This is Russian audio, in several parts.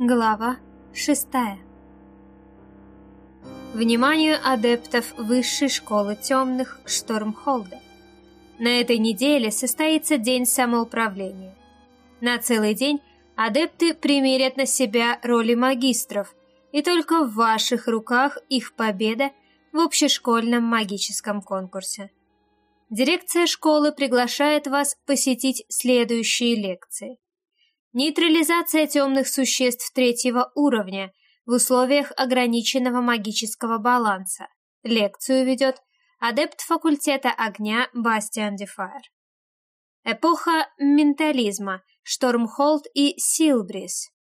Глава шестая Вниманию адептов Высшей школы темных Штормхолда. На этой неделе состоится День самоуправления. На целый день адепты примерят на себя роли магистров, и только в ваших руках их победа в общешкольном магическом конкурсе. Дирекция школы приглашает вас посетить следующие лекции. Нейтрализация темных существ третьего уровня в условиях ограниченного магического баланса. Лекцию ведет адепт факультета огня Бастиан Дефайр. Эпоха ментализма, Штормхолд и Силбрис.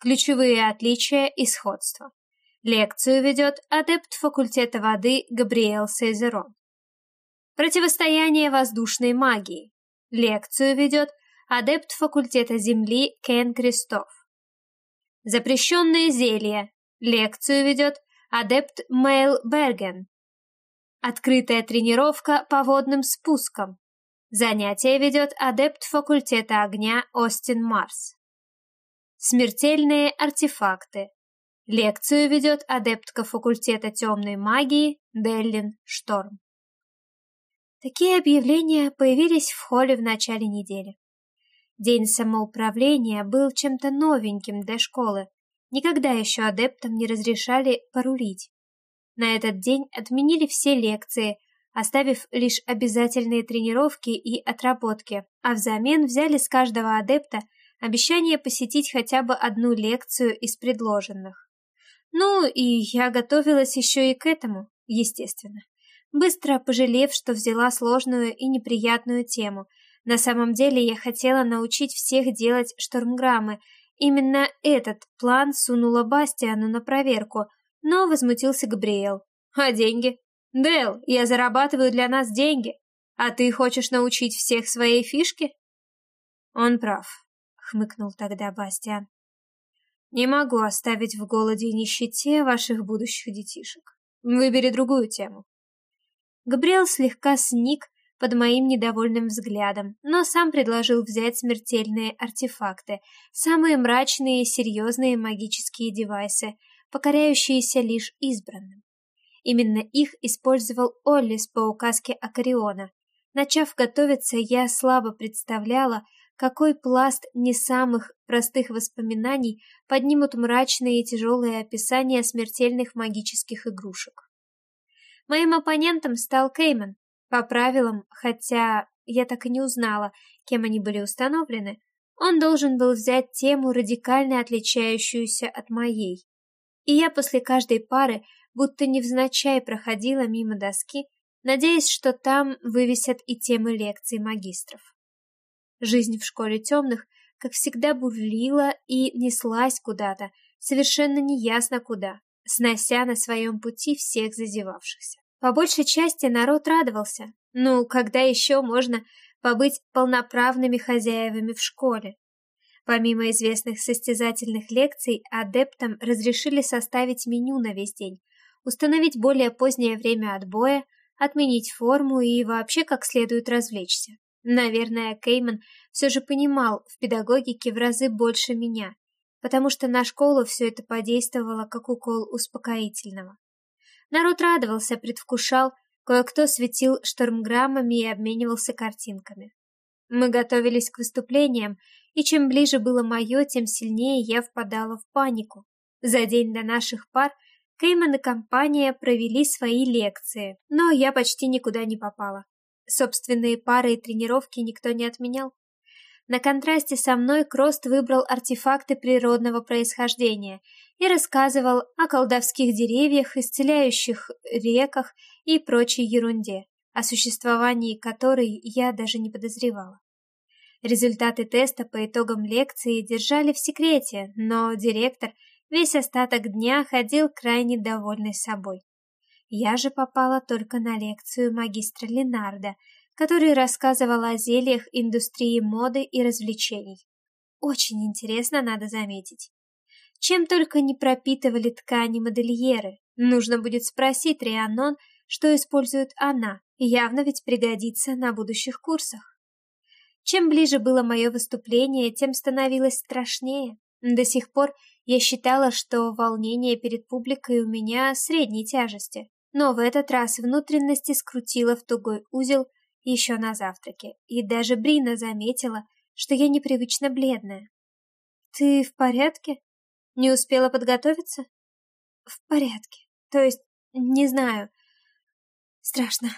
Ключевые отличия и сходства. Лекцию ведет адепт факультета воды Габриэл Сейзерон. Противостояние воздушной магии. Лекцию ведет адепт факультета Земли Кен Крестов. Запрещенные зелья. Лекцию ведет адепт Мэйл Берген. Открытая тренировка по водным спускам. Занятие ведет адепт факультета огня Остин Марс. Смертельные артефакты. Лекцию ведет адептка факультета темной магии Деллин Шторм. Такие объявления появились в холле в начале недели. День самоуправления был чем-то новеньким для школы. Никогда еще адептам не разрешали порулить. На этот день отменили все лекции, оставив лишь обязательные тренировки и отработки, а взамен взяли с каждого адепта обещание посетить хотя бы одну лекцию из предложенных. Ну, и я готовилась еще и к этому, естественно. Быстро пожалев, что взяла сложную и неприятную тему – на самом деле я хотела научить всех делать штормграммы. Именно этот план сунула Бастиану на проверку, но возмутился Габриэл. «А деньги? Дэл, я зарабатываю для нас деньги, а ты хочешь научить всех своей фишке?» «Он прав», — хмыкнул тогда Бастиан. «Не могу оставить в голоде и нищете ваших будущих детишек. Выбери другую тему». Габриэл слегка сник, под моим недовольным взглядом, но сам предложил взять смертельные артефакты, самые мрачные и серьезные магические девайсы, покоряющиеся лишь избранным. Именно их использовал Оллис по указке Акариона. Начав готовиться, я слабо представляла, какой пласт не самых простых воспоминаний поднимут мрачные и тяжелые описания смертельных магических игрушек. Моим оппонентом стал Кейман, по правилам, хотя я так и не узнала, кем они были установлены, он должен был взять тему, радикально отличающуюся от моей. И я после каждой пары будто невзначай проходила мимо доски, надеясь, что там вывесят и темы лекций магистров. Жизнь в школе темных, как всегда, бурлила и неслась куда-то, совершенно неясно куда, снося на своем пути всех зазевавшихся. По большей части народ радовался. Ну, когда еще можно побыть полноправными хозяевами в школе? Помимо известных состязательных лекций, адептам разрешили составить меню на весь день, установить более позднее время отбоя, отменить форму и вообще как следует развлечься. Наверное, Кейман все же понимал в педагогике в разы больше меня, потому что на школу все это подействовало как укол успокоительного. Народ радовался, предвкушал, кое-кто светил штормграммами и обменивался картинками. Мы готовились к выступлениям, и чем ближе было мое, тем сильнее я впадала в панику. За день до наших пар Кейман и компания провели свои лекции, но я почти никуда не попала. Собственные пары и тренировки никто не отменял. На контрасте со мной Крост выбрал артефакты природного происхождения и рассказывал о колдовских деревьях, исцеляющих реках и прочей ерунде, о существовании которой я даже не подозревала. Результаты теста по итогам лекции держали в секрете, но директор весь остаток дня ходил крайне довольный собой. Я же попала только на лекцию магистра Ленарда, который рассказывал о зельях индустрии моды и развлечений. Очень интересно, надо заметить. Чем только не пропитывали ткани модельеры. Нужно будет спросить Рианон, что использует она, явно ведь пригодится на будущих курсах. Чем ближе было мое выступление, тем становилось страшнее. До сих пор я считала, что волнение перед публикой у меня средней тяжести, но в этот раз внутренности скрутило в тугой узел еще на завтраке, и даже Брина заметила, что я непривычно бледная. «Ты в порядке? Не успела подготовиться?» «В порядке. То есть, не знаю. Страшно».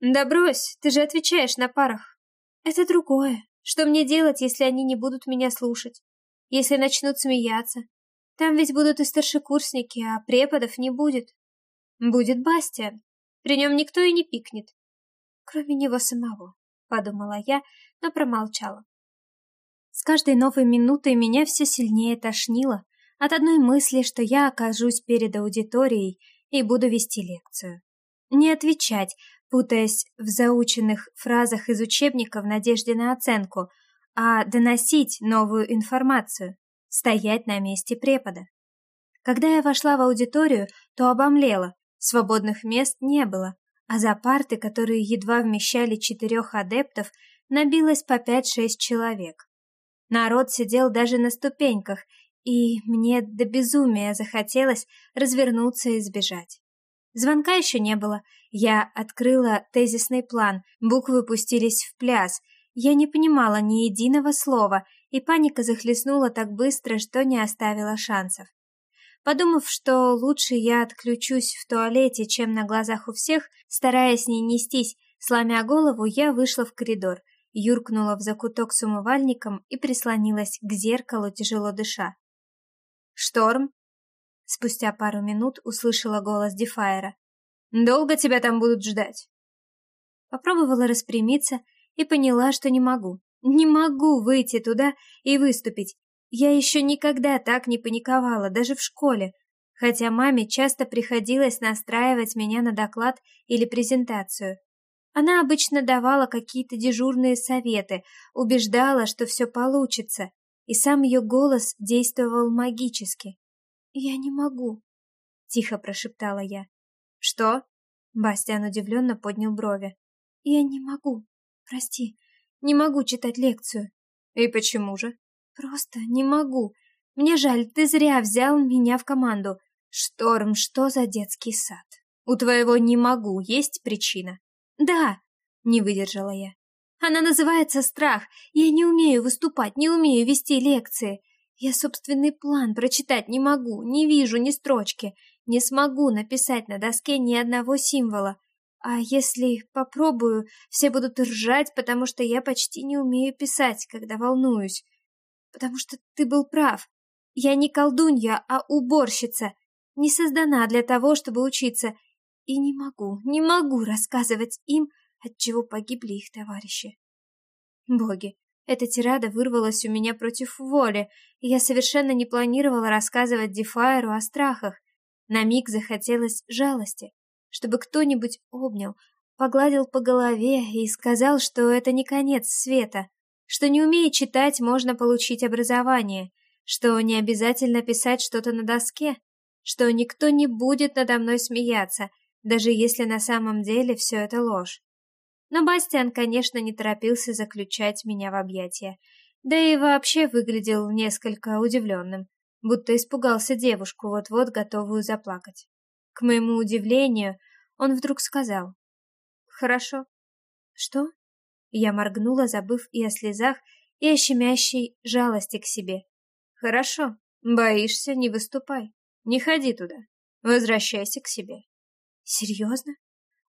«Да брось, ты же отвечаешь на парах». «Это другое. Что мне делать, если они не будут меня слушать? Если начнут смеяться? Там ведь будут и старшекурсники, а преподов не будет. Будет Бастиан. При нем никто и не пикнет. Кроме него самого, подумала я, но промолчала. С каждой новой минутой меня все сильнее тошнило от одной мысли, что я окажусь перед аудиторией и буду вести лекцию. Не отвечать, путаясь в заученных фразах из учебника в надежде на оценку, а доносить новую информацию, стоять на месте препода. Когда я вошла в аудиторию, то обомлела, свободных мест не было, а за парты, которые едва вмещали четырех адептов, набилось по пять-шесть человек. Народ сидел даже на ступеньках, и мне до безумия захотелось развернуться и сбежать. Звонка еще не было. Я открыла тезисный план, буквы пустились в пляс. Я не понимала ни единого слова, и паника захлестнула так быстро, что не оставила шансов. Подумав, что лучше я отключусь в туалете, чем на глазах у всех, стараясь не нестись, сломя голову, я вышла в коридор, юркнула в закуток с умывальником и прислонилась к зеркалу, тяжело дыша. «Шторм?» Спустя пару минут услышала голос Дефайра. «Долго тебя там будут ждать?» Попробовала распрямиться и поняла, что не могу. Не могу выйти туда и выступить. Я еще никогда так не паниковала, даже в школе, хотя маме часто приходилось настраивать меня на доклад или презентацию. Она обычно давала какие-то дежурные советы, убеждала, что все получится, и сам ее голос действовал магически. «Я не могу», — тихо прошептала я. «Что?» — Бастиан удивленно поднял брови. «Я не могу. Прости, не могу читать лекцию». «И почему же?» «Просто не могу. Мне жаль, ты зря взял меня в команду. Шторм, что за детский сад? У твоего «не могу» есть причина?» «Да», — не выдержала я. «Она называется страх. Я не умею выступать, не умею вести лекции. Я собственный план прочитать не могу, не вижу ни строчки, не смогу написать на доске ни одного символа. А если попробую, все будут ржать, потому что я почти не умею писать, когда волнуюсь. Потому что ты был прав. Я не колдунья, а уборщица. Не создана для того, чтобы учиться. И не могу, не могу рассказывать им, от чего погибли их товарищи. Боги, эта тирада вырвалась у меня против воли, и я совершенно не планировала рассказывать Дефайру о страхах. На миг захотелось жалости, чтобы кто-нибудь обнял, погладил по голове и сказал, что это не конец света, что не умея читать можно получить образование, что не обязательно писать что-то на доске, что никто не будет надо мной смеяться, даже если на самом деле все это ложь. Но Бастиан, конечно, не торопился заключать меня в объятия. Да и вообще выглядел несколько удивленным, будто испугался девушку, вот-вот готовую заплакать. К моему удивлению, он вдруг сказал. «Хорошо». «Что?» Я моргнула, забыв и о слезах, и о щемящей жалости к себе. «Хорошо. Боишься, не выступай. Не ходи туда. Возвращайся к себе». «Серьезно?»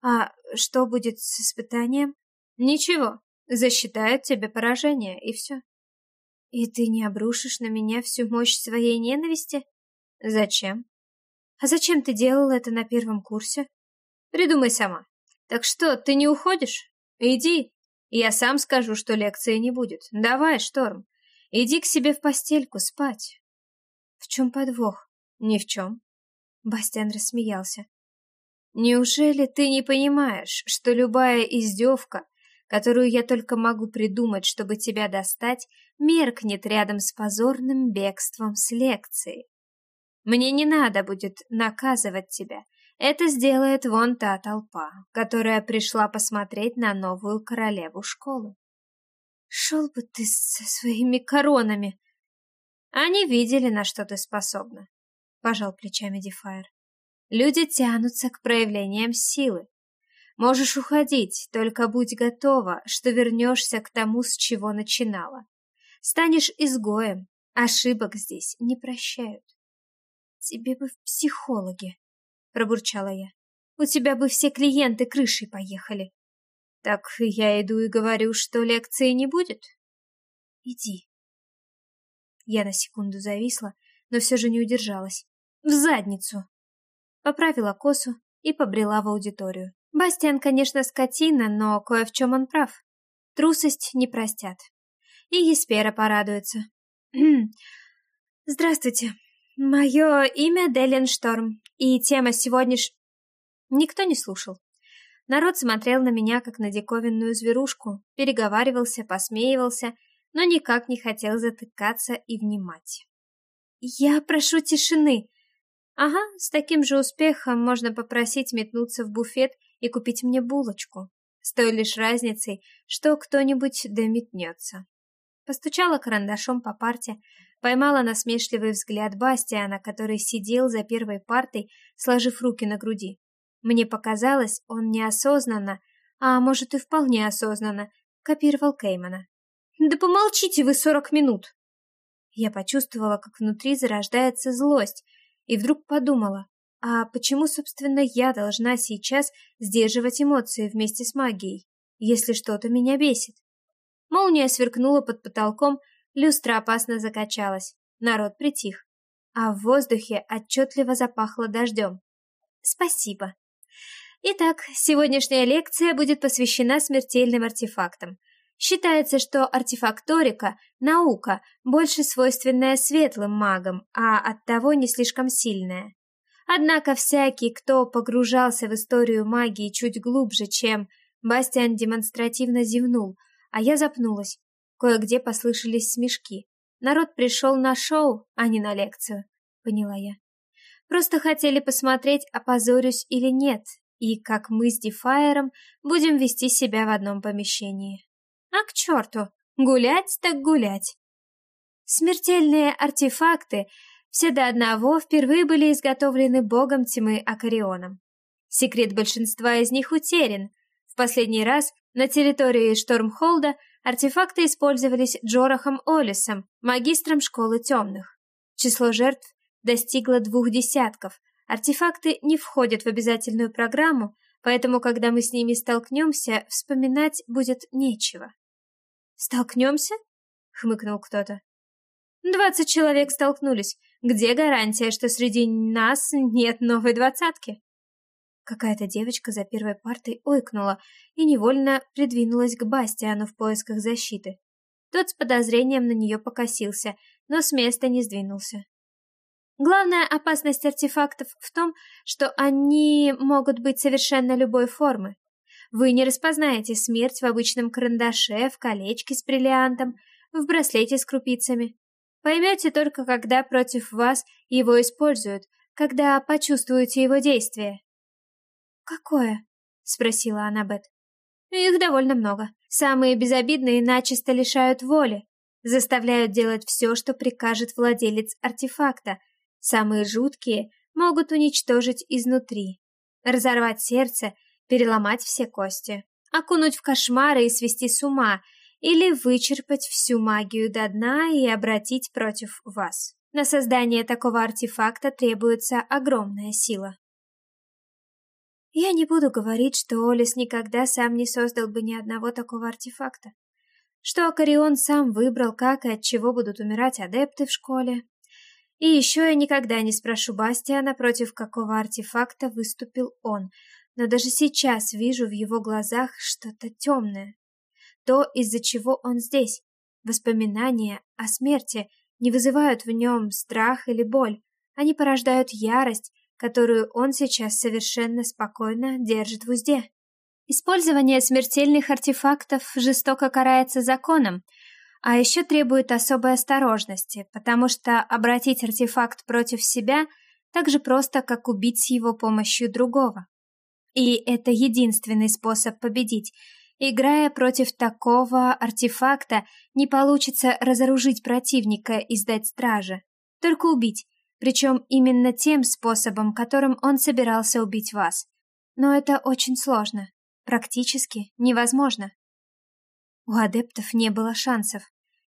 А что будет с испытанием? Ничего, засчитают тебе поражение, и все. И ты не обрушишь на меня всю мощь своей ненависти? Зачем? А зачем ты делал это на первом курсе? Придумай сама. Так что, ты не уходишь? Иди. Я сам скажу, что лекции не будет. Давай, Шторм. Иди к себе в постельку спать. В чем подвох? Ни в чем. Бастиан рассмеялся. Неужели ты не понимаешь, что любая издевка, которую я только могу придумать, чтобы тебя достать, меркнет рядом с позорным бегством с лекции? Мне не надо будет наказывать тебя. Это сделает вон та толпа, которая пришла посмотреть на новую королеву школу. Шел бы ты со своими коронами. Они видели, на что ты способна. Пожал плечами Дефайр. Люди тянутся к проявлениям силы. Можешь уходить, только будь готова, что вернешься к тому, с чего начинала. Станешь изгоем, ошибок здесь не прощают. Тебе бы в психологи, пробурчала я. У тебя бы все клиенты крышей поехали. Так я иду и говорю, что лекции не будет. Иди. Я на секунду зависла, но все же не удержалась. В задницу. Поправила косу и побрела в аудиторию. Бастиан, конечно, скотина, но кое в чем он прав. Трусость не простят. И Еспера порадуется. Здравствуйте. Мое имя Делин Шторм, и тема сегодняш... Никто не слушал. Народ смотрел на меня, как на диковинную зверушку, переговаривался, посмеивался, но никак не хотел затыкаться и внимать. «Я прошу тишины!» Ага, с таким же успехом можно попросить метнуться в буфет и купить мне булочку, с той лишь разницей, что кто-нибудь дометнется. Постучала карандашом по парте, поймала насмешливый взгляд Бастиана, который сидел за первой партой, сложив руки на груди. Мне показалось, он неосознанно, а может и вполне осознанно, копировал Кеймана. «Да помолчите вы сорок минут!» Я почувствовала, как внутри зарождается злость, и вдруг подумала, а почему, собственно, я должна сейчас сдерживать эмоции вместе с магией, если что-то меня бесит? Молния сверкнула под потолком, люстра опасно закачалась, народ притих, а в воздухе отчетливо запахло дождем. Спасибо. Итак, сегодняшняя лекция будет посвящена смертельным артефактам. Считается, что артефакторика – наука, больше свойственная светлым магам, а оттого не слишком сильная. Однако всякий, кто погружался в историю магии чуть глубже, чем Бастиан демонстративно зевнул, а я запнулась. Кое-где послышались смешки. Народ пришел на шоу, а не на лекцию, поняла я. Просто хотели посмотреть, опозорюсь или нет, и как мы с Дефайером будем вести себя в одном помещении. А к черту, гулять так гулять. Смертельные артефакты все до одного впервые были изготовлены богом тьмы Акарионом. Секрет большинства из них утерян. В последний раз на территории Штормхолда артефакты использовались Джорахом Олисом, магистром школы темных. Число жертв достигло двух десятков, Артефакты не входят в обязательную программу, поэтому, когда мы с ними столкнемся, вспоминать будет нечего. «Столкнемся?» — хмыкнул кто-то. «Двадцать человек столкнулись. Где гарантия, что среди нас нет новой двадцатки?» Какая-то девочка за первой партой ойкнула и невольно придвинулась к Бастиану в поисках защиты. Тот с подозрением на нее покосился, но с места не сдвинулся. Главная опасность артефактов в том, что они могут быть совершенно любой формы. Вы не распознаете смерть в обычном карандаше, в колечке с бриллиантом, в браслете с крупицами. Поймете только, когда против вас его используют, когда почувствуете его действие. «Какое?» — спросила Аннабет. «Их довольно много. Самые безобидные начисто лишают воли, заставляют делать все, что прикажет владелец артефакта — Самые жуткие могут уничтожить изнутри, разорвать сердце, переломать все кости, окунуть в кошмары и свести с ума, или вычерпать всю магию до дна и обратить против вас. На создание такого артефакта требуется огромная сила. Я не буду говорить, что Олис никогда сам не создал бы ни одного такого артефакта. Что Акарион сам выбрал, как и от чего будут умирать адепты в школе, и еще я никогда не спрошу Бастиана, против какого артефакта выступил он, но даже сейчас вижу в его глазах что-то темное. То, из-за чего он здесь. Воспоминания о смерти не вызывают в нем страх или боль. Они порождают ярость, которую он сейчас совершенно спокойно держит в узде. Использование смертельных артефактов жестоко карается законом, а еще требует особой осторожности, потому что обратить артефакт против себя так же просто, как убить с его помощью другого. И это единственный способ победить, Играя против такого артефакта, не получится разоружить противника и сдать страже. Только убить, причем именно тем способом, которым он собирался убить вас. Но это очень сложно, практически невозможно. У адептов не было шансов.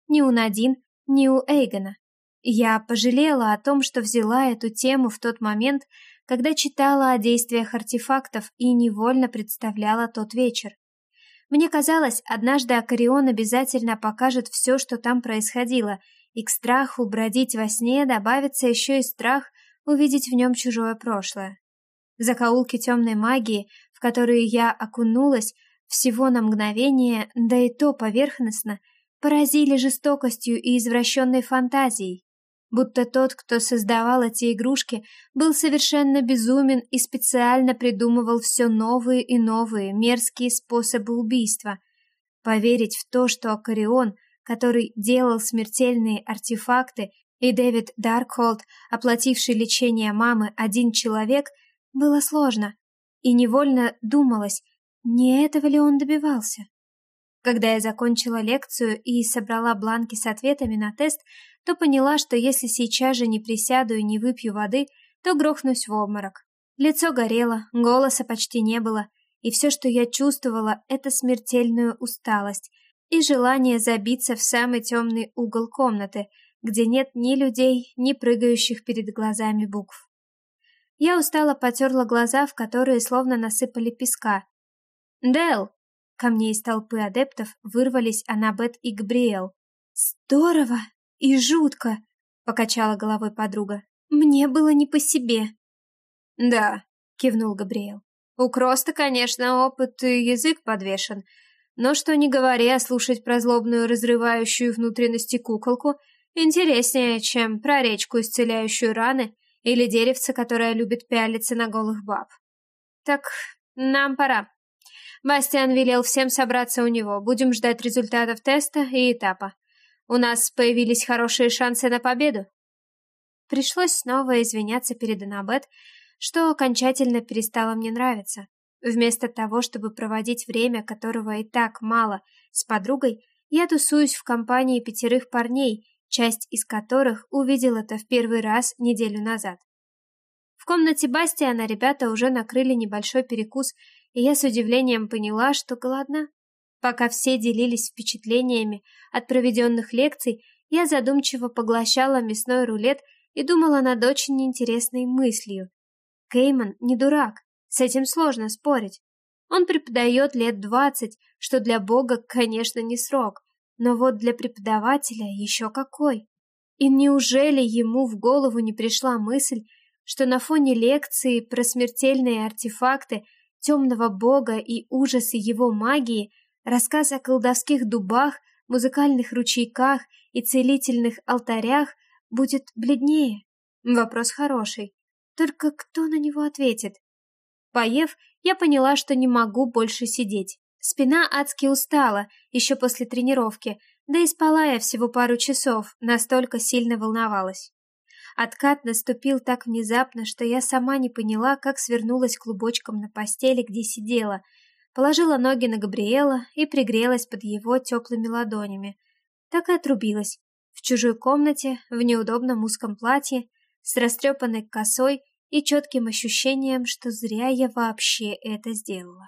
Ни у Надин, ни у Эйгона. Я пожалела о том, что взяла эту тему в тот момент, когда читала о действиях артефактов и невольно представляла тот вечер. Мне казалось, однажды Акарион обязательно покажет все, что там происходило, и к страху бродить во сне добавится еще и страх увидеть в нем чужое прошлое. Закоулки темной магии, в которые я окунулась всего на мгновение, да и то поверхностно, поразили жестокостью и извращенной фантазией будто тот, кто создавал эти игрушки, был совершенно безумен и специально придумывал все новые и новые мерзкие способы убийства. Поверить в то, что Акарион, который делал смертельные артефакты, и Дэвид Даркхолд, оплативший лечение мамы один человек, было сложно, и невольно думалось, не этого ли он добивался. Когда я закончила лекцию и собрала бланки с ответами на тест, то поняла, что если сейчас же не присяду и не выпью воды, то грохнусь в обморок. Лицо горело, голоса почти не было, и все, что я чувствовала, это смертельную усталость и желание забиться в самый темный угол комнаты, где нет ни людей, ни прыгающих перед глазами букв. Я устало потерла глаза, в которые словно насыпали песка. «Дэл!» Ко мне из толпы адептов вырвались Анабет и Габриэл. «Здорово!» «И жутко!» — покачала головой подруга. «Мне было не по себе». «Да», — кивнул Габриэл. «У Кроста, конечно, опыт и язык подвешен, но что не говори, а слушать про злобную разрывающую внутренности куколку интереснее, чем про речку, исцеляющую раны, или деревце, которое любит пялиться на голых баб. Так, нам пора. Бастиан велел всем собраться у него. Будем ждать результатов теста и этапа. У нас появились хорошие шансы на победу. Пришлось снова извиняться перед Анабет, что окончательно перестало мне нравиться. Вместо того, чтобы проводить время, которого и так мало, с подругой, я тусуюсь в компании пятерых парней, часть из которых увидел это в первый раз неделю назад. В комнате Бастиана ребята уже накрыли небольшой перекус, и я с удивлением поняла, что голодна. Пока все делились впечатлениями от проведенных лекций, я задумчиво поглощала мясной рулет и думала над очень интересной мыслью. Кейман не дурак, с этим сложно спорить. Он преподает лет двадцать, что для Бога, конечно, не срок, но вот для преподавателя еще какой. И неужели ему в голову не пришла мысль, что на фоне лекции про смертельные артефакты темного бога и ужасы его магии – Рассказ о колдовских дубах, музыкальных ручейках и целительных алтарях будет бледнее. Вопрос хороший. Только кто на него ответит? Поев, я поняла, что не могу больше сидеть. Спина адски устала, еще после тренировки, да и спала я всего пару часов, настолько сильно волновалась. Откат наступил так внезапно, что я сама не поняла, как свернулась клубочком на постели, где сидела, положила ноги на Габриэла и пригрелась под его теплыми ладонями. Так и отрубилась. В чужой комнате, в неудобном узком платье, с растрепанной косой и четким ощущением, что зря я вообще это сделала.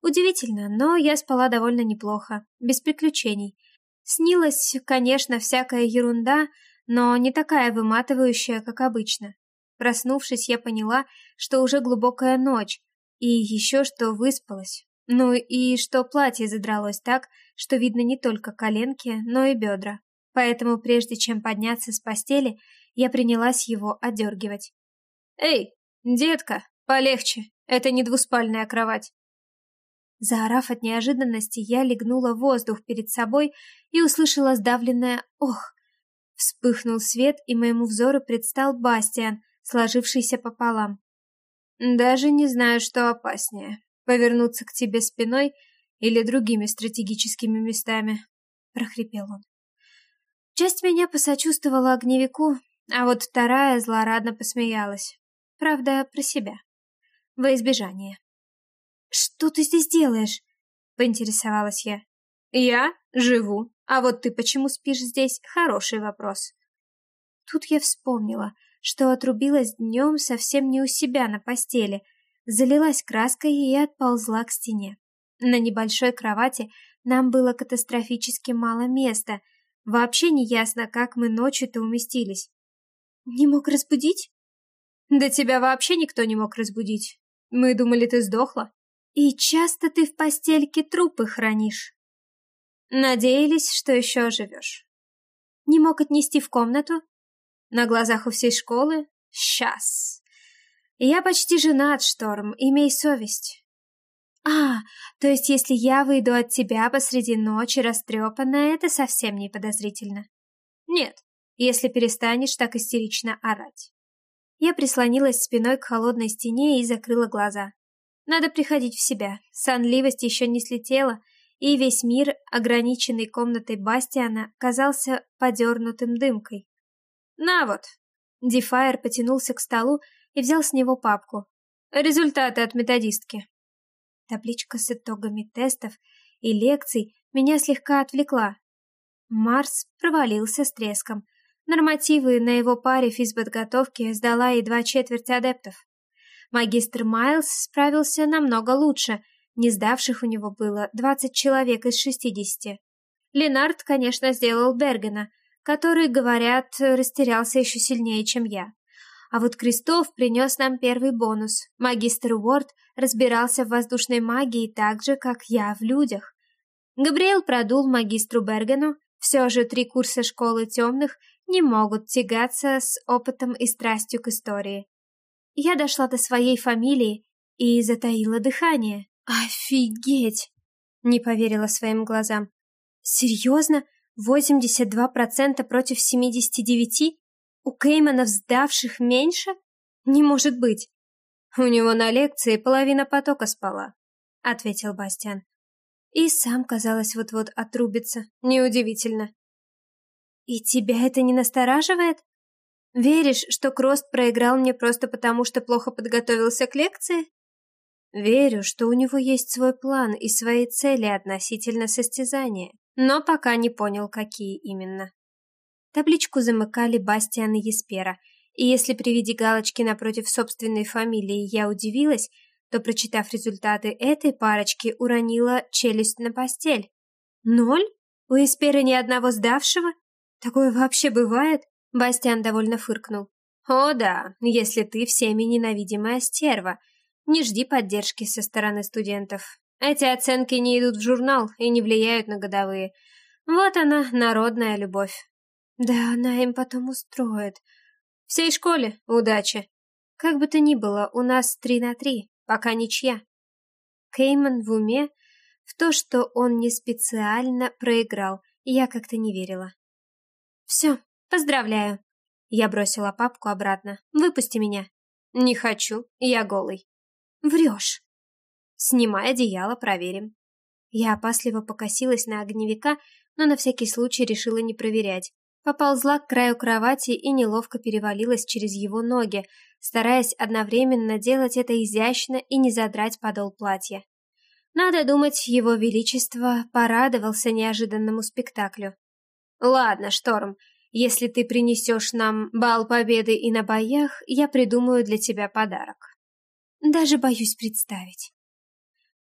Удивительно, но я спала довольно неплохо, без приключений. Снилась, конечно, всякая ерунда, но не такая выматывающая, как обычно. Проснувшись, я поняла, что уже глубокая ночь, и еще что выспалась. Ну и что платье задралось так, что видно не только коленки, но и бедра. Поэтому прежде чем подняться с постели, я принялась его одергивать. «Эй, детка, полегче, это не двуспальная кровать». Заорав от неожиданности, я легнула воздух перед собой и услышала сдавленное «ох». Вспыхнул свет, и моему взору предстал Бастиан, сложившийся пополам. Даже не знаю, что опаснее — повернуться к тебе спиной или другими стратегическими местами, — прохрипел он. Часть меня посочувствовала огневику, а вот вторая злорадно посмеялась. Правда, про себя. Во избежание. «Что ты здесь делаешь?» поинтересовалась я. Я живу. А вот ты почему спишь здесь? Хороший вопрос. Тут я вспомнила, что отрубилась днем совсем не у себя на постели, залилась краской и отползла к стене. На небольшой кровати нам было катастрофически мало места. Вообще не ясно, как мы ночью-то уместились. Не мог разбудить? Да тебя вообще никто не мог разбудить. Мы думали, ты сдохла. И часто ты в постельке трупы хранишь. Надеялись, что еще живешь. Не мог отнести в комнату? На глазах у всей школы? Сейчас. Я почти женат, Шторм, имей совесть. А, то есть если я выйду от тебя посреди ночи растрепанная, это совсем не подозрительно. Нет, если перестанешь так истерично орать. Я прислонилась спиной к холодной стене и закрыла глаза. Надо приходить в себя. Сонливость еще не слетела, и весь мир, ограниченный комнатой Бастиана, казался подернутым дымкой. «На вот!» Дефайр потянулся к столу и взял с него папку. «Результаты от методистки». Табличка с итогами тестов и лекций меня слегка отвлекла. Марс провалился с треском, Нормативы на его паре физподготовки сдала едва четверть адептов. Магистр Майлз справился намного лучше, не сдавших у него было 20 человек из 60. Ленард, конечно, сделал Бергена, который, говорят, растерялся еще сильнее, чем я. А вот Крестов принес нам первый бонус. Магистр Уорд разбирался в воздушной магии так же, как я в людях. Габриэл продул магистру Бергену, все же три курса школы темных не могут тягаться с опытом и страстью к истории. Я дошла до своей фамилии и затаила дыхание. «Офигеть!» — не поверила своим глазам. «Серьезно? 82% против 79? У Кейманов сдавших меньше? Не может быть!» «У него на лекции половина потока спала», — ответил Бастиан. И сам, казалось, вот-вот отрубится. Неудивительно. И тебя это не настораживает? Веришь, что Крост проиграл мне просто потому, что плохо подготовился к лекции? Верю, что у него есть свой план и свои цели относительно состязания, но пока не понял, какие именно. Табличку замыкали Бастиан и Еспера, и если при виде галочки напротив собственной фамилии я удивилась, то, прочитав результаты этой парочки, уронила челюсть на постель. Ноль? У Еспера ни одного сдавшего? Такое вообще бывает? Бастиан довольно фыркнул. О да, если ты всеми ненавидимая стерва. Не жди поддержки со стороны студентов. Эти оценки не идут в журнал и не влияют на годовые. Вот она, народная любовь. Да она им потом устроит. Всей школе удачи. Как бы то ни было, у нас три на три, пока ничья. Кейман в уме в то, что он не специально проиграл, я как-то не верила. «Все, поздравляю!» Я бросила папку обратно. «Выпусти меня!» «Не хочу, я голый». «Врешь!» «Снимай одеяло, проверим». Я опасливо покосилась на огневика, но на всякий случай решила не проверять. Поползла к краю кровати и неловко перевалилась через его ноги, стараясь одновременно делать это изящно и не задрать подол платья. Надо думать, его величество порадовался неожиданному спектаклю. Ладно, Шторм, если ты принесешь нам бал победы и на боях, я придумаю для тебя подарок. Даже боюсь представить.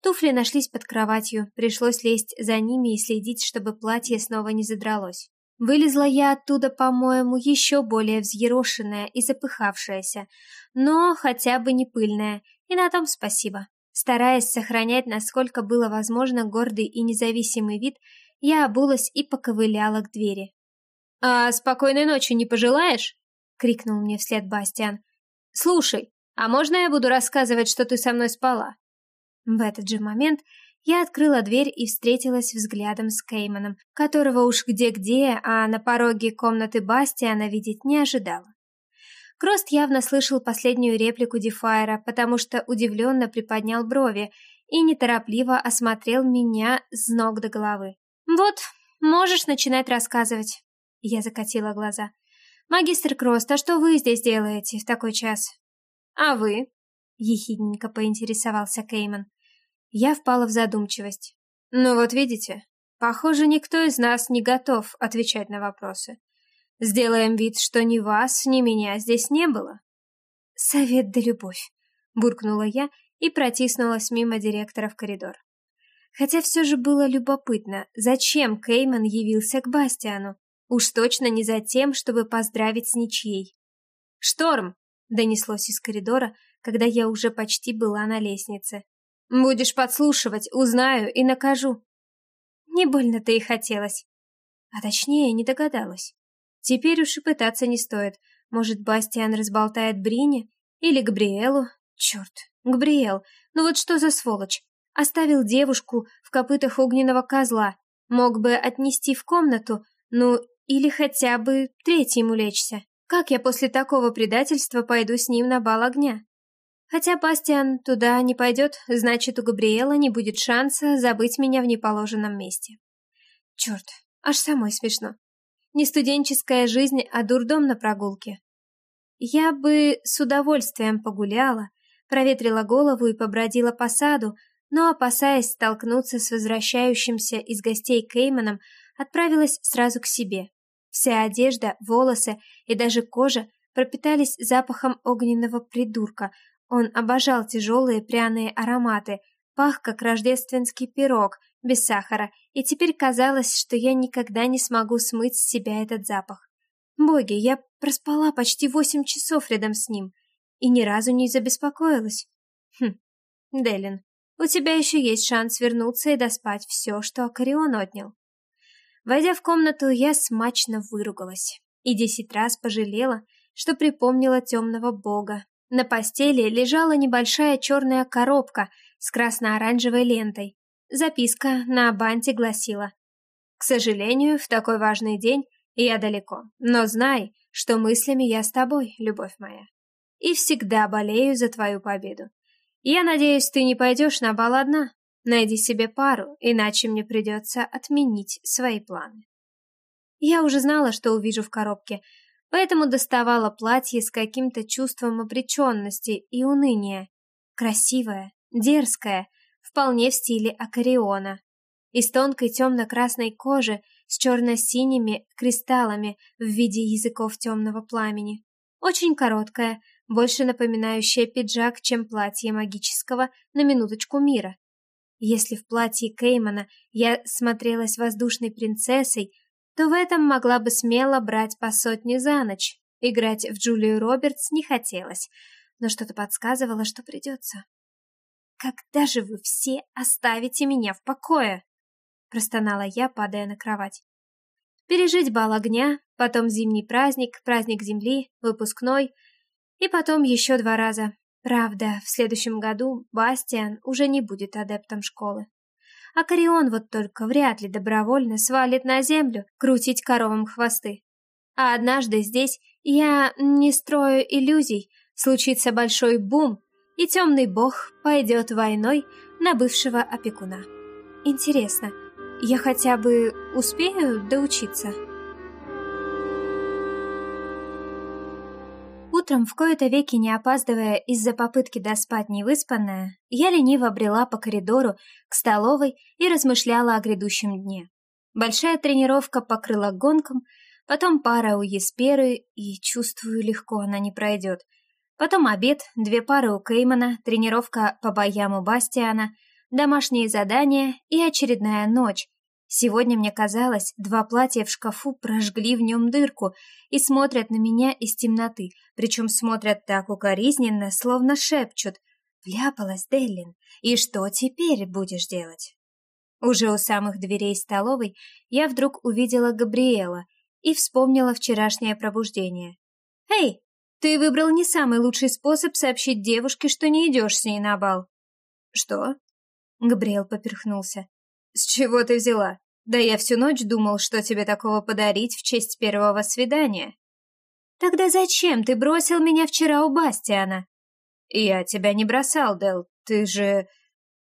Туфли нашлись под кроватью, пришлось лезть за ними и следить, чтобы платье снова не задралось. Вылезла я оттуда, по-моему, еще более взъерошенная и запыхавшаяся, но хотя бы не пыльная, и на том спасибо. Стараясь сохранять, насколько было возможно, гордый и независимый вид, я обулась и поковыляла к двери. «А спокойной ночи не пожелаешь?» — крикнул мне вслед Бастиан. «Слушай, а можно я буду рассказывать, что ты со мной спала?» В этот же момент я открыла дверь и встретилась взглядом с Кейманом, которого уж где-где, а на пороге комнаты Бастиана видеть не ожидала. Крост явно слышал последнюю реплику Дефайра, потому что удивленно приподнял брови и неторопливо осмотрел меня с ног до головы. «Вот, можешь начинать рассказывать». Я закатила глаза. «Магистр Крост, а что вы здесь делаете в такой час?» «А вы?» — ехидненько поинтересовался Кейман. Я впала в задумчивость. Ну вот видите, похоже, никто из нас не готов отвечать на вопросы. Сделаем вид, что ни вас, ни меня здесь не было. Совет да любовь, буркнула я и протиснулась мимо директора в коридор. Хотя все же было любопытно, зачем Кейман явился к Бастиану? Уж точно не за тем, чтобы поздравить с ничьей. «Шторм!» — донеслось из коридора, когда я уже почти была на лестнице. «Будешь подслушивать, узнаю и накажу». Не больно-то и хотелось. А точнее, не догадалась. Теперь уж и пытаться не стоит. Может, Бастиан разболтает Брине? Или Габриэлу? Черт, Габриэл, ну вот что за сволочь? Оставил девушку в копытах огненного козла. Мог бы отнести в комнату, ну, или хотя бы третьему лечься. Как я после такого предательства пойду с ним на бал огня? Хотя Бастиан туда не пойдет, значит, у Габриэла не будет шанса забыть меня в неположенном месте. Черт, аж самой смешно. Не студенческая жизнь, а дурдом на прогулке. Я бы с удовольствием погуляла, проветрила голову и побродила по саду, но, опасаясь столкнуться с возвращающимся из гостей Кейманом, отправилась сразу к себе. Вся одежда, волосы и даже кожа пропитались запахом огненного придурка. Он обожал тяжелые пряные ароматы, пах как рождественский пирог, без сахара, и теперь казалось, что я никогда не смогу смыть с себя этот запах. Боги, я проспала почти восемь часов рядом с ним и ни разу не забеспокоилась. Хм, Делин, у тебя еще есть шанс вернуться и доспать все, что Акарион отнял. Войдя в комнату, я смачно выругалась и десять раз пожалела, что припомнила темного бога. На постели лежала небольшая черная коробка с красно-оранжевой лентой. Записка на банте гласила «К сожалению, в такой важный день я далеко, но знай, что мыслями я с тобой, любовь моя, и всегда болею за твою победу. Я надеюсь, ты не пойдешь на бал одна, Найди себе пару, иначе мне придется отменить свои планы. Я уже знала, что увижу в коробке, поэтому доставала платье с каким-то чувством обреченности и уныния. Красивое, дерзкое, вполне в стиле акариона. Из тонкой темно-красной кожи с черно-синими кристаллами в виде языков темного пламени. Очень короткое, больше напоминающее пиджак, чем платье магического на минуточку мира. Если в платье Кеймана я смотрелась воздушной принцессой, то в этом могла бы смело брать по сотне за ночь. Играть в Джулию Робертс не хотелось, но что-то подсказывало, что придется. «Когда же вы все оставите меня в покое?» простонала я, падая на кровать. Пережить бал огня, потом зимний праздник, праздник земли, выпускной, и потом еще два раза Правда, в следующем году Бастиан уже не будет адептом школы. А Корион вот только вряд ли добровольно свалит на землю крутить коровам хвосты. А однажды здесь я не строю иллюзий, случится большой бум, и темный бог пойдет войной на бывшего опекуна. Интересно, я хотя бы успею доучиться?» Утром, в кои-то веки не опаздывая из-за попытки доспать невыспанная, я лениво брела по коридору к столовой и размышляла о грядущем дне. Большая тренировка покрыла гонком, потом пара у Есперы, и, чувствую, легко она не пройдет. Потом обед, две пары у Кеймана, тренировка по боям у Бастиана, домашние задания и очередная ночь, Сегодня мне казалось, два платья в шкафу прожгли в нем дырку и смотрят на меня из темноты, причем смотрят так укоризненно, словно шепчут «Вляпалась, Деллин, и что теперь будешь делать?» Уже у самых дверей столовой я вдруг увидела Габриэла и вспомнила вчерашнее пробуждение. «Эй, ты выбрал не самый лучший способ сообщить девушке, что не идешь с ней на бал». «Что?» Габриэл поперхнулся. «С чего ты взяла? Да я всю ночь думал, что тебе такого подарить в честь первого свидания». «Тогда зачем ты бросил меня вчера у Бастиана?» «Я тебя не бросал, Дел, ты же...»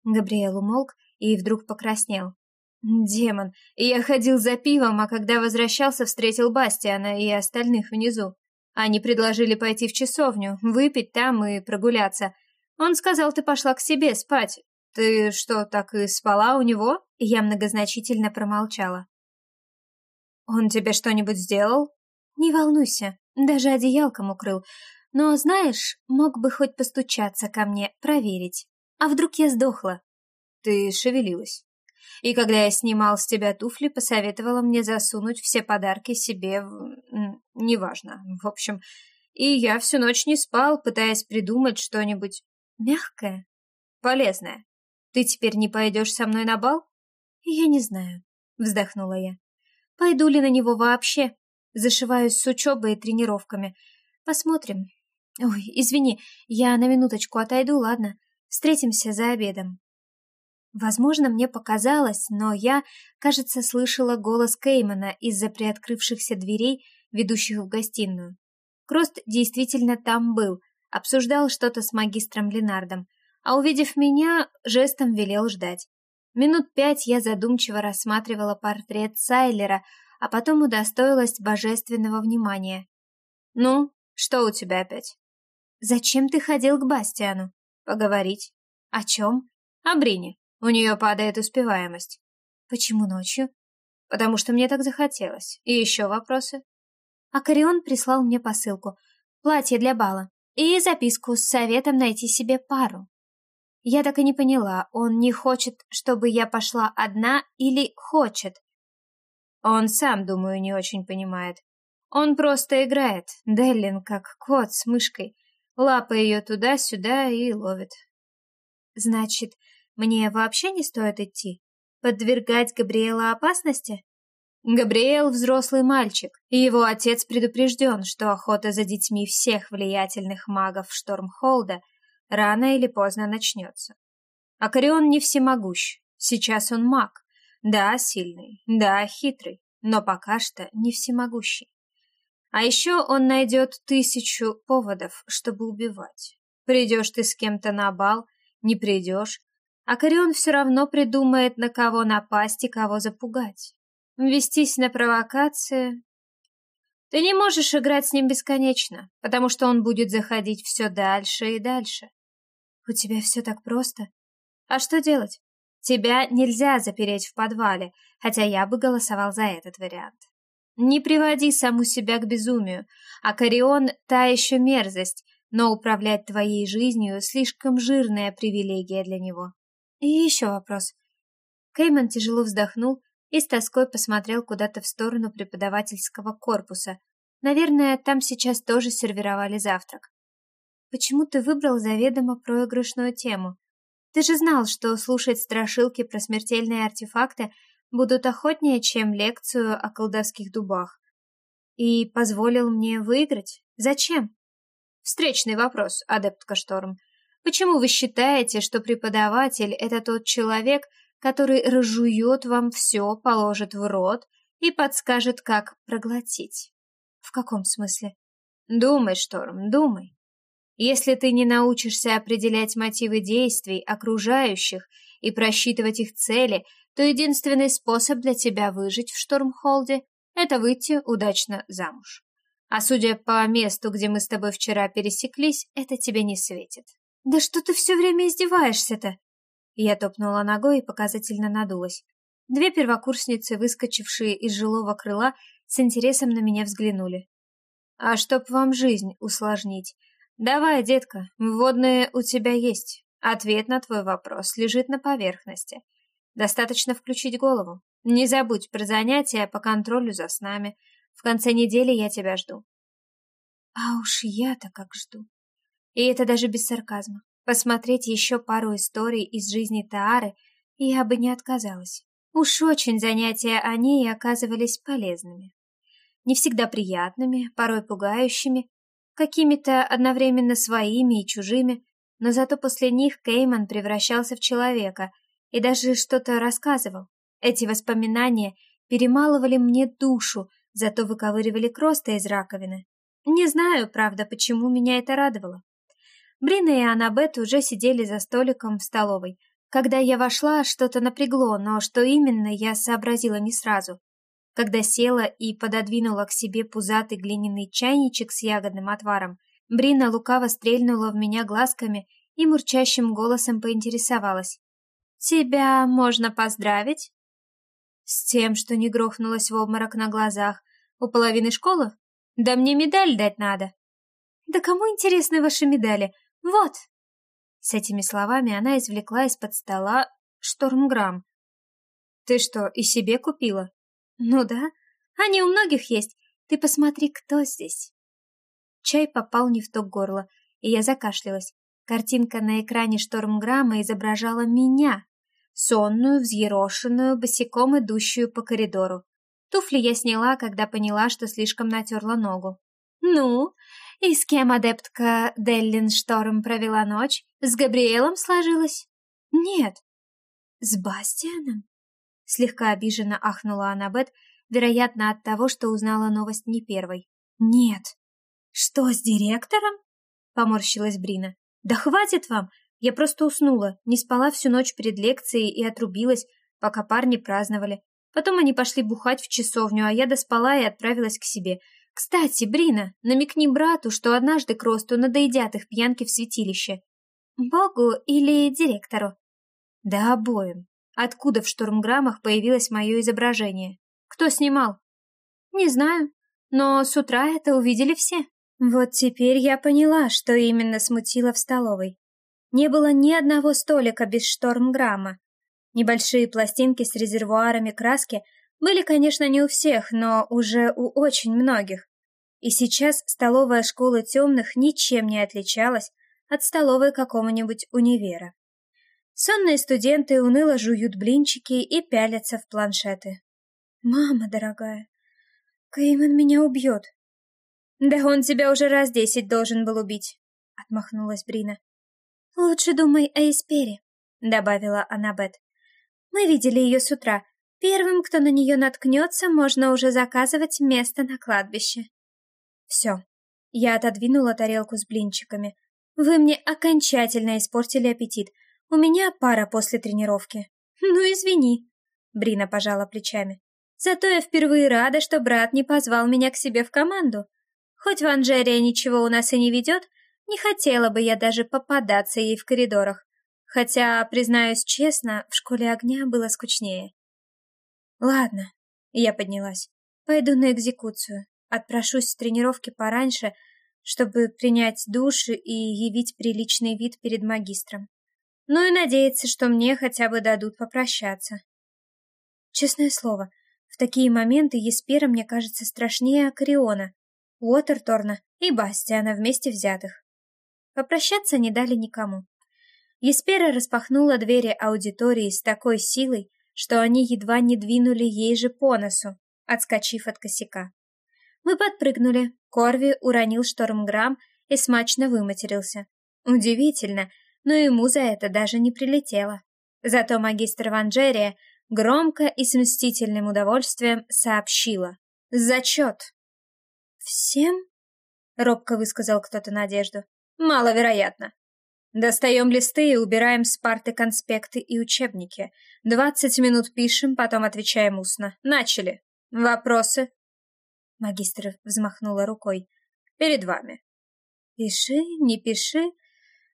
Габриэл умолк и вдруг покраснел. «Демон, я ходил за пивом, а когда возвращался, встретил Бастиана и остальных внизу. Они предложили пойти в часовню, выпить там и прогуляться. Он сказал, ты пошла к себе спать. Ты что, так и спала у него? Я многозначительно промолчала. Он тебе что-нибудь сделал? Не волнуйся, даже одеялком укрыл. Но, знаешь, мог бы хоть постучаться ко мне, проверить. А вдруг я сдохла? Ты шевелилась. И когда я снимал с тебя туфли, посоветовала мне засунуть все подарки себе в... Неважно. В общем, и я всю ночь не спал, пытаясь придумать что-нибудь мягкое, полезное. Ты теперь не пойдешь со мной на бал? Я не знаю, вздохнула я. Пойду ли на него вообще? Зашиваюсь с учебой и тренировками. Посмотрим. Ой, извини, я на минуточку отойду, ладно? Встретимся за обедом. Возможно, мне показалось, но я, кажется, слышала голос Кеймана из-за приоткрывшихся дверей, ведущих в гостиную. Крост действительно там был, обсуждал что-то с магистром Ленардом, а увидев меня, жестом велел ждать. Минут пять я задумчиво рассматривала портрет Сайлера, а потом удостоилась божественного внимания. «Ну, что у тебя опять?» «Зачем ты ходил к Бастиану?» «Поговорить». «О чем?» «О Брине. У нее падает успеваемость». «Почему ночью?» «Потому что мне так захотелось. И еще вопросы?» Акарион прислал мне посылку, платье для бала и записку с советом найти себе пару. Я так и не поняла, он не хочет, чтобы я пошла одна или хочет? Он сам, думаю, не очень понимает. Он просто играет, Деллин, как кот с мышкой, лапая ее туда-сюда и ловит. Значит, мне вообще не стоит идти? Подвергать Габриэла опасности? Габриэл – взрослый мальчик, и его отец предупрежден, что охота за детьми всех влиятельных магов Штормхолда рано или поздно начнется. Акарион не всемогущ, сейчас он маг. Да, сильный, да, хитрый, но пока что не всемогущий. А еще он найдет тысячу поводов, чтобы убивать. Придешь ты с кем-то на бал, не придешь, Акарион все равно придумает, на кого напасть и кого запугать. Вестись на провокации... Ты не можешь играть с ним бесконечно, потому что он будет заходить все дальше и дальше. У тебя все так просто. А что делать? Тебя нельзя запереть в подвале, хотя я бы голосовал за этот вариант. Не приводи саму себя к безумию, а Карион — та еще мерзость, но управлять твоей жизнью — слишком жирная привилегия для него. И еще вопрос. Кейман тяжело вздохнул и с тоской посмотрел куда-то в сторону преподавательского корпуса. Наверное, там сейчас тоже сервировали завтрак. Почему ты выбрал заведомо проигрышную тему? Ты же знал, что слушать страшилки про смертельные артефакты будут охотнее, чем лекцию о колдовских дубах. И позволил мне выиграть? Зачем? Встречный вопрос, адептка Шторм. Почему вы считаете, что преподаватель — это тот человек, который разжует вам все, положит в рот и подскажет, как проглотить. В каком смысле? Думай, Шторм, думай. Если ты не научишься определять мотивы действий окружающих и просчитывать их цели, то единственный способ для тебя выжить в Штормхолде — это выйти удачно замуж. А судя по месту, где мы с тобой вчера пересеклись, это тебе не светит. Да что ты все время издеваешься-то? Я топнула ногой и показательно надулась. Две первокурсницы, выскочившие из жилого крыла, с интересом на меня взглянули. «А чтоб вам жизнь усложнить. Давай, детка, вводные у тебя есть. Ответ на твой вопрос лежит на поверхности. Достаточно включить голову. Не забудь про занятия по контролю за снами. В конце недели я тебя жду». А уж я-то как жду. И это даже без сарказма. Посмотреть еще пару историй из жизни Таары я бы не отказалась. Уж очень занятия о ней оказывались полезными. Не всегда приятными, порой пугающими, какими-то одновременно своими и чужими, но зато после них Кейман превращался в человека и даже что-то рассказывал. Эти воспоминания перемалывали мне душу, зато выковыривали кроста из раковины. Не знаю, правда, почему меня это радовало. Брина и Аннабет уже сидели за столиком в столовой. Когда я вошла, что-то напрягло, но что именно, я сообразила не сразу. Когда села и пододвинула к себе пузатый глиняный чайничек с ягодным отваром, Брина лукаво стрельнула в меня глазками и мурчащим голосом поинтересовалась. Тебя можно поздравить? С тем, что не грохнулась в обморок на глазах. У половины школы? Да мне медаль дать надо. Да кому интересны ваши медали? Вот. С этими словами она извлекла из-под стола штормграмм. Ты что, и себе купила? Ну да, они у многих есть. Ты посмотри, кто здесь. Чай попал не в то горло, и я закашлялась. Картинка на экране штормграмма изображала меня, сонную, взъерошенную, босиком идущую по коридору. Туфли я сняла, когда поняла, что слишком натерла ногу. «Ну, и с кем адептка Деллин Шторм провела ночь? С Габриэлом сложилась?» «Нет». «С Бастианом?» Слегка обиженно ахнула Аннабет, вероятно, от того, что узнала новость не первой. «Нет». «Что, с директором?» — поморщилась Брина. «Да хватит вам! Я просто уснула, не спала всю ночь перед лекцией и отрубилась, пока парни праздновали. Потом они пошли бухать в часовню, а я доспала и отправилась к себе. Кстати, Брина, намекни брату, что однажды к росту надоедят их пьянки в святилище. Богу или директору? Да обоим. Откуда в штурмграммах появилось мое изображение? Кто снимал? Не знаю, но с утра это увидели все. Вот теперь я поняла, что именно смутило в столовой. Не было ни одного столика без штормграмма. Небольшие пластинки с резервуарами краски были, конечно, не у всех, но уже у очень многих. И сейчас столовая школы темных ничем не отличалась от столовой какого-нибудь универа. Сонные студенты уныло жуют блинчики и пялятся в планшеты. «Мама дорогая, Кейман меня убьет», «Да он тебя уже раз десять должен был убить», — отмахнулась Брина. «Лучше думай о Эспере», — добавила Аннабет. «Мы видели ее с утра. Первым, кто на нее наткнется, можно уже заказывать место на кладбище». «Все». Я отодвинула тарелку с блинчиками. «Вы мне окончательно испортили аппетит. У меня пара после тренировки». «Ну, извини», — Брина пожала плечами. «Зато я впервые рада, что брат не позвал меня к себе в команду. Хоть Ванжерия ничего у нас и не ведет, не хотела бы я даже попадаться ей в коридорах. Хотя, признаюсь честно, в школе огня было скучнее. Ладно, я поднялась. Пойду на экзекуцию. Отпрошусь с тренировки пораньше, чтобы принять душ и явить приличный вид перед магистром. Ну и надеяться, что мне хотя бы дадут попрощаться. Честное слово, в такие моменты Еспера мне кажется страшнее Акариона. Уотерторна и Бастиана вместе взятых. Попрощаться не дали никому. Еспера распахнула двери аудитории с такой силой, что они едва не двинули ей же по носу, отскочив от косяка. Мы подпрыгнули, Корви уронил штормграмм и смачно выматерился. Удивительно, но ему за это даже не прилетело. Зато магистр Ванжерия громко и с мстительным удовольствием сообщила. «Зачет!» «Всем?» — робко высказал кто-то надежду. «Маловероятно. Достаем листы и убираем с парты конспекты и учебники. Двадцать минут пишем, потом отвечаем устно. Начали. Вопросы?» Магистр взмахнула рукой. «Перед вами». «Пиши, не пиши,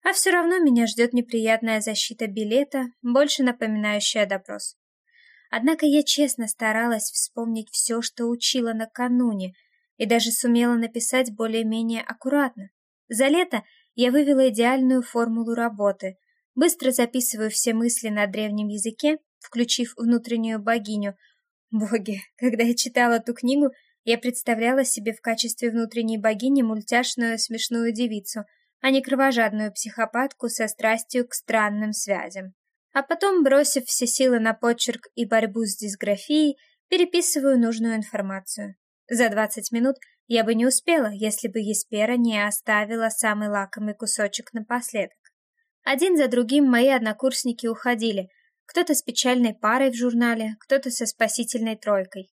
а все равно меня ждет неприятная защита билета, больше напоминающая допрос. Однако я честно старалась вспомнить все, что учила накануне — и даже сумела написать более-менее аккуратно. За лето я вывела идеальную формулу работы, быстро записываю все мысли на древнем языке, включив внутреннюю богиню. Боги, когда я читала ту книгу, я представляла себе в качестве внутренней богини мультяшную смешную девицу, а не кровожадную психопатку со страстью к странным связям. А потом, бросив все силы на почерк и борьбу с дисграфией, переписываю нужную информацию. За двадцать минут я бы не успела, если бы Еспера не оставила самый лакомый кусочек напоследок. Один за другим мои однокурсники уходили, кто-то с печальной парой в журнале, кто-то со спасительной тройкой.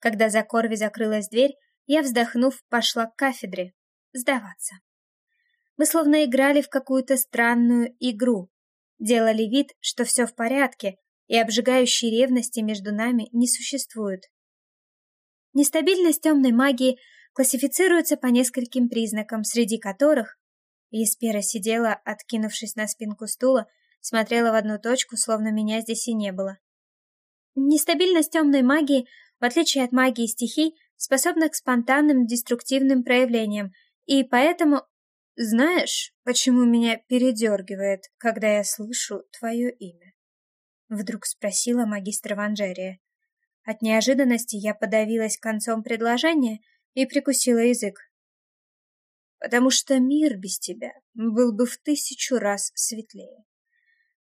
Когда за Корви закрылась дверь, я, вздохнув, пошла к кафедре. Сдаваться. Мы словно играли в какую-то странную игру. Делали вид, что все в порядке, и обжигающей ревности между нами не существует. Нестабильность темной магии классифицируется по нескольким признакам, среди которых Еспера сидела, откинувшись на спинку стула, смотрела в одну точку, словно меня здесь и не было. Нестабильность темной магии, в отличие от магии стихий, способна к спонтанным деструктивным проявлениям, и поэтому... Знаешь, почему меня передергивает, когда я слышу твое имя? Вдруг спросила магистра Ванжерия. От неожиданности я подавилась концом предложения и прикусила язык. Потому что мир без тебя был бы в тысячу раз светлее.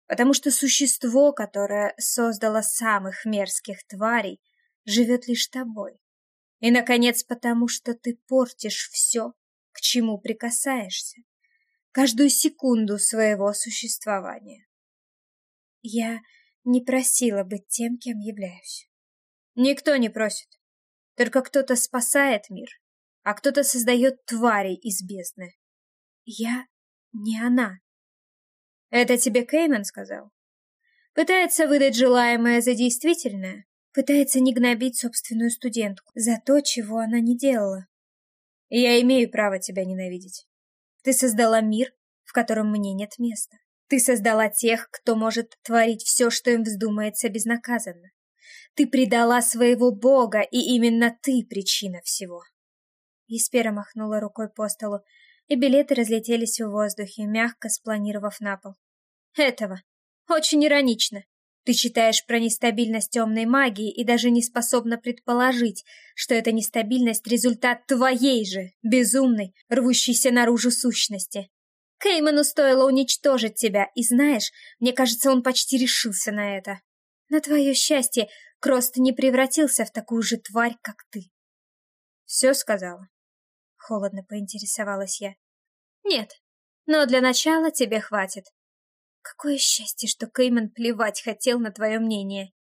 Потому что существо, которое создало самых мерзких тварей, живет лишь тобой. И, наконец, потому что ты портишь все, чему прикасаешься, каждую секунду своего существования. Я не просила быть тем, кем являюсь. Никто не просит. Только кто-то спасает мир, а кто-то создает тварей из бездны. Я не она. Это тебе Кейман сказал? Пытается выдать желаемое за действительное, пытается не гнобить собственную студентку за то, чего она не делала. Я имею право тебя ненавидеть. Ты создала мир, в котором мне нет места. Ты создала тех, кто может творить все, что им вздумается безнаказанно. Ты предала своего бога, и именно ты причина всего. Еспера махнула рукой по столу, и билеты разлетелись в воздухе, мягко спланировав на пол. Этого. Очень иронично. Ты читаешь про нестабильность темной магии и даже не способна предположить, что эта нестабильность — результат твоей же, безумной, рвущейся наружу сущности. Кейману стоило уничтожить тебя, и знаешь, мне кажется, он почти решился на это. На твое счастье, Крост не превратился в такую же тварь, как ты. Все сказала? Холодно поинтересовалась я. Нет, но для начала тебе хватит. Какое счастье, что Кейман плевать хотел на твое мнение.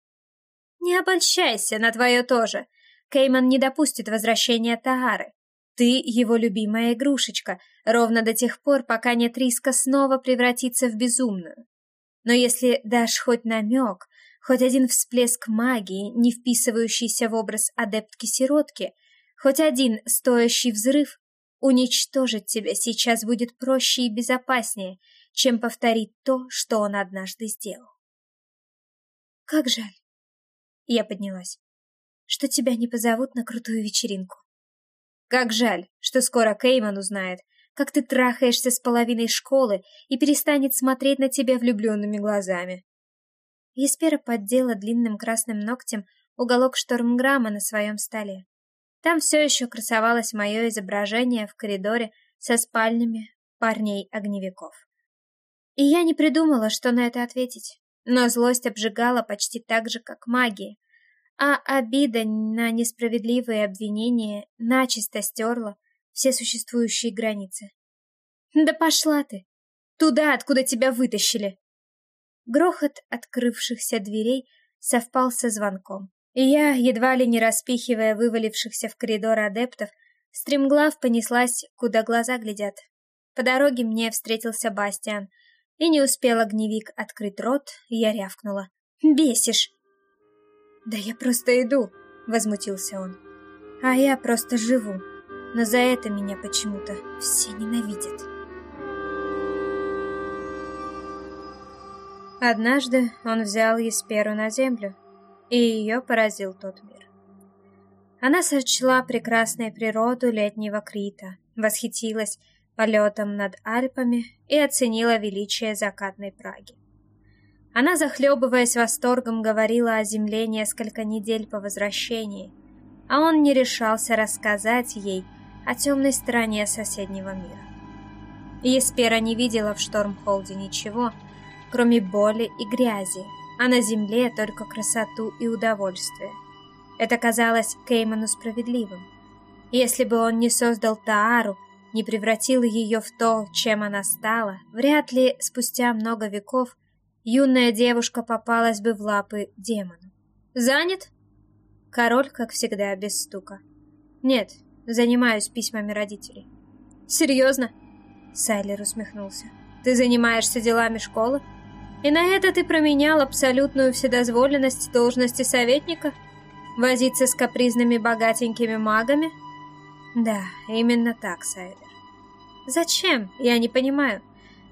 Не обольщайся, на твое тоже. Кейман не допустит возвращения Таары. Ты его любимая игрушечка, ровно до тех пор, пока нет риска снова превратиться в безумную. Но если дашь хоть намек, хоть один всплеск магии, не вписывающийся в образ адептки-сиротки, хоть один стоящий взрыв, уничтожить тебя сейчас будет проще и безопаснее, чем повторить то, что он однажды сделал. Как жаль. Я поднялась. Что тебя не позовут на крутую вечеринку. Как жаль, что скоро Кейман узнает, как ты трахаешься с половиной школы и перестанет смотреть на тебя влюбленными глазами. Еспера поддела длинным красным ногтем уголок штормграмма на своем столе. Там все еще красовалось мое изображение в коридоре со спальнями парней-огневиков. И я не придумала, что на это ответить. Но злость обжигала почти так же, как магия. А обида на несправедливые обвинения начисто стерла все существующие границы. «Да пошла ты! Туда, откуда тебя вытащили!» Грохот открывшихся дверей совпал со звонком. И я, едва ли не распихивая вывалившихся в коридор адептов, стремглав понеслась, куда глаза глядят. По дороге мне встретился Бастиан — и не успел огневик открыть рот, я рявкнула. «Бесишь!» «Да я просто иду!» — возмутился он. «А я просто живу, но за это меня почему-то все ненавидят». Однажды он взял Есперу на землю, и ее поразил тот мир. Она сочла прекрасной природу летнего Крита, восхитилась полетом над Альпами и оценила величие закатной Праги. Она, захлебываясь восторгом, говорила о земле несколько недель по возвращении, а он не решался рассказать ей о темной стороне соседнего мира. Еспера не видела в Штормхолде ничего, кроме боли и грязи, а на земле только красоту и удовольствие. Это казалось Кейману справедливым. Если бы он не создал Таару, не превратила ее в то, чем она стала, вряд ли спустя много веков юная девушка попалась бы в лапы демону. «Занят?» Король, как всегда, без стука. «Нет, занимаюсь письмами родителей». «Серьезно?» Сайлер усмехнулся. «Ты занимаешься делами школы? И на это ты променял абсолютную вседозволенность должности советника? Возиться с капризными богатенькими магами?» «Да, именно так, Сайлер. Зачем? Я не понимаю.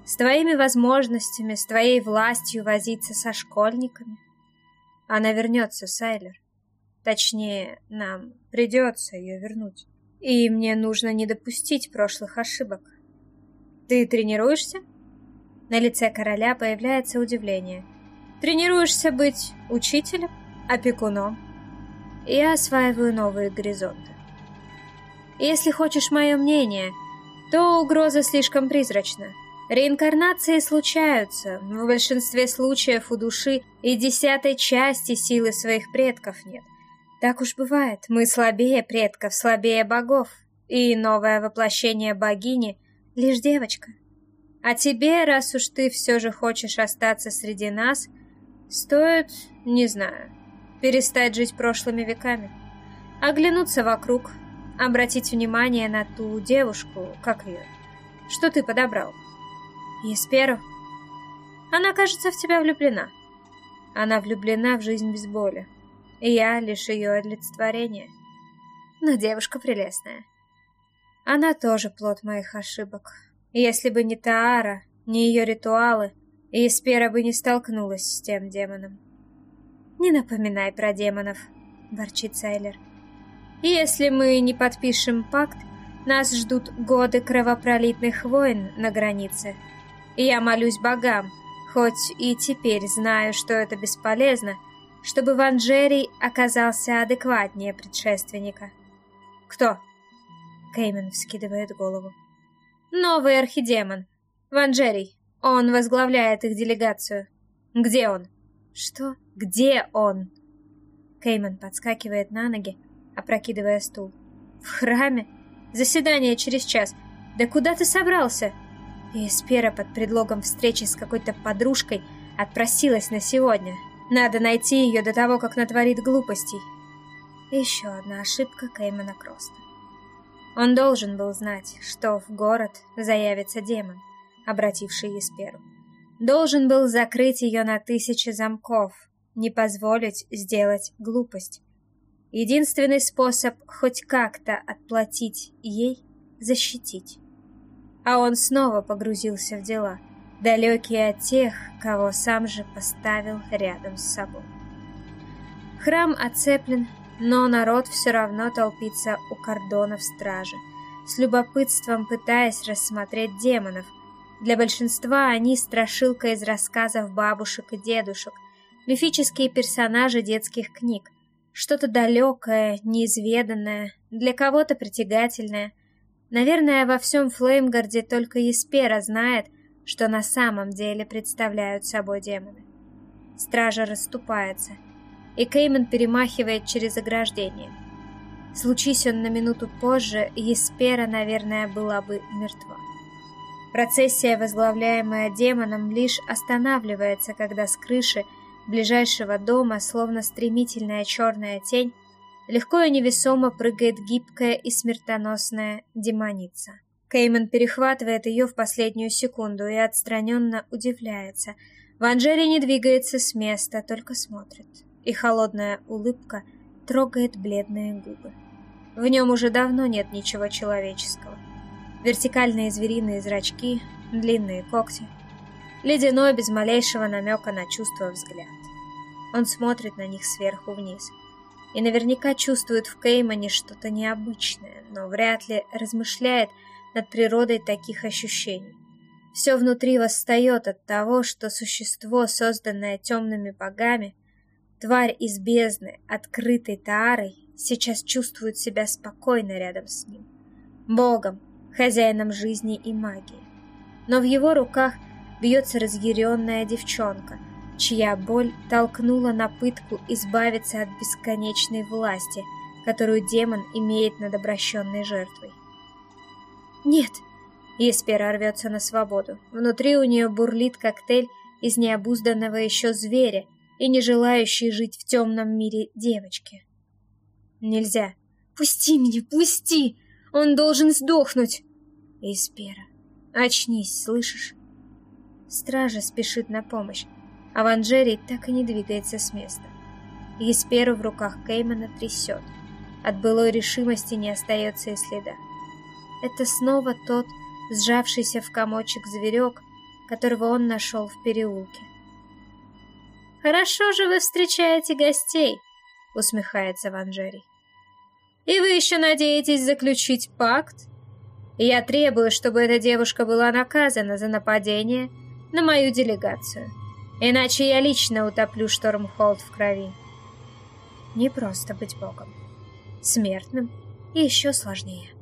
С твоими возможностями, с твоей властью возиться со школьниками. Она вернется, Сайлер. Точнее, нам придется ее вернуть. И мне нужно не допустить прошлых ошибок. Ты тренируешься? На лице короля появляется удивление. Тренируешься быть учителем, опекуном? Я осваиваю новые горизонты. Если хочешь мое мнение, то угроза слишком призрачна. Реинкарнации случаются, в большинстве случаев у души и десятой части силы своих предков нет. Так уж бывает, мы слабее предков, слабее богов, и новое воплощение богини — лишь девочка. А тебе, раз уж ты все же хочешь остаться среди нас, стоит, не знаю, перестать жить прошлыми веками, оглянуться вокруг, обратить внимание на ту девушку, как ее, что ты подобрал. Есперу. Она, кажется, в тебя влюблена. Она влюблена в жизнь без боли. И я лишь ее олицетворение. Но девушка прелестная. Она тоже плод моих ошибок. Если бы не Таара, не ее ритуалы, Еспера бы не столкнулась с тем демоном. «Не напоминай про демонов», — ворчит Сайлер. «Если мы не подпишем пакт, нас ждут годы кровопролитных войн на границе, я молюсь богам, хоть и теперь знаю, что это бесполезно, чтобы Ванжерий оказался адекватнее предшественника. Кто? Кеймен вскидывает голову. Новый архидемон. Ванжерий. Он возглавляет их делегацию. Где он? Что? Где он? Кеймен подскакивает на ноги, опрокидывая стул. В храме? Заседание через час. Да куда ты собрался? И Эспера под предлогом встречи с какой-то подружкой отпросилась на сегодня. Надо найти ее до того, как натворит глупостей. еще одна ошибка Кеймана Кроста. Он должен был знать, что в город заявится демон, обративший Есперу. Должен был закрыть ее на тысячи замков, не позволить сделать глупость. Единственный способ хоть как-то отплатить ей — защитить а он снова погрузился в дела, далекие от тех, кого сам же поставил рядом с собой. Храм оцеплен, но народ все равно толпится у кордонов стражи, с любопытством пытаясь рассмотреть демонов. Для большинства они страшилка из рассказов бабушек и дедушек, мифические персонажи детских книг, что-то далекое, неизведанное, для кого-то притягательное – Наверное, во всем Флеймгарде только Еспера знает, что на самом деле представляют собой демоны. Стража расступается, и Кейман перемахивает через ограждение. Случись он на минуту позже, Еспера, наверное, была бы мертва. Процессия, возглавляемая демоном, лишь останавливается, когда с крыши ближайшего дома, словно стремительная черная тень, Легко и невесомо прыгает гибкая и смертоносная демоница. Кейман перехватывает ее в последнюю секунду и отстраненно удивляется. Ванжери не двигается с места, только смотрит. И холодная улыбка трогает бледные губы. В нем уже давно нет ничего человеческого. Вертикальные звериные зрачки, длинные когти. Ледяной, без малейшего намека на чувство взгляд. Он смотрит на них сверху вниз – и наверняка чувствует в Кеймане что-то необычное, но вряд ли размышляет над природой таких ощущений. Все внутри восстает от того, что существо, созданное темными богами, тварь из бездны, открытой Таарой, сейчас чувствует себя спокойно рядом с ним. Богом, хозяином жизни и магии. Но в его руках бьется разъяренная девчонка — чья боль толкнула на пытку избавиться от бесконечной власти, которую демон имеет над обращенной жертвой. «Нет!» Еспера рвется на свободу. Внутри у нее бурлит коктейль из необузданного еще зверя и не желающей жить в темном мире девочки. «Нельзя!» «Пусти меня, пусти! Он должен сдохнуть!» Еспера, очнись, слышишь? Стража спешит на помощь. Аванжерий так и не двигается с места. Есперу в руках Кеймана трясет. От былой решимости не остается и следа. Это снова тот, сжавшийся в комочек зверек, которого он нашел в переулке. «Хорошо же вы встречаете гостей», — усмехается Ванжерий. «И вы еще надеетесь заключить пакт? Я требую, чтобы эта девушка была наказана за нападение на мою делегацию, иначе я лично утоплю Штормхолд в крови». Не просто быть богом. Смертным и еще сложнее.